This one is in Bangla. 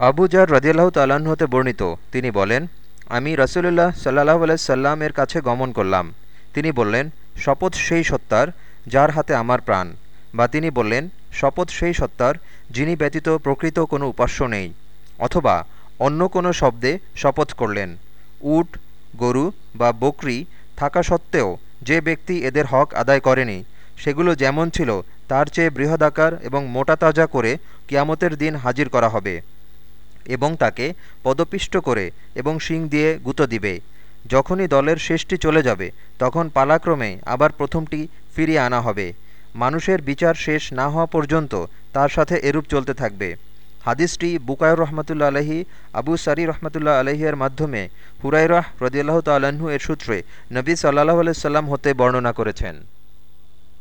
আবু জার রদিয়াল্লাহ তাল্লাহ্ন হতে বর্ণিত। তিনি বলেন, আমি রসুলুল্লাহ সাল্লাহ সাল্লামের কাছে গমন করলাম। তিনি বললেন, শপথ সেই সত্তার যার হাতে আমার প্রাণ। বা তিনি বললেন, শপথ সেই সত্তার যিনি ব্যতীত প্রকৃত কোনো উপাস্য নেই, অথবা অন্য কোনো শব্দে শপথ করলেন। উট, গরু বা বকরি থাকা সত্ত্বেও যে ব্যক্তি এদের হক আদায় করেনি, সেগুলো যেমন ছিল, তার চেয়ে বৃহদাকার এবং মোটা তাজা করে কিয়ামতের দিন হাজির করা হবে। এবং তাকে পদপিষ্ট করে এবং শিং দিয়ে গুঁতো দিবে। যখনই দলের শেষটি চলে যাবে, তখন পালাক্রমে আবার প্রথমটি ফিরিয়ে আনা হবে। মানুষের বিচার শেষ না হওয়া পর্যন্ত তার সাথে এরূপ চলতে থাকবে। হাদিসটি বুকায়ুর রহমতুল্লা আলহি আবু সারি রহমতুল্লাহ আলহিয়ের মাধ্যমে হুরাইরাহ রদিয়াল্লাহ তাল্লাহ্ন এর সূত্রে নবী সাল্লাহ আলাইসাল্লাম হতে বর্ণনা করেছেন।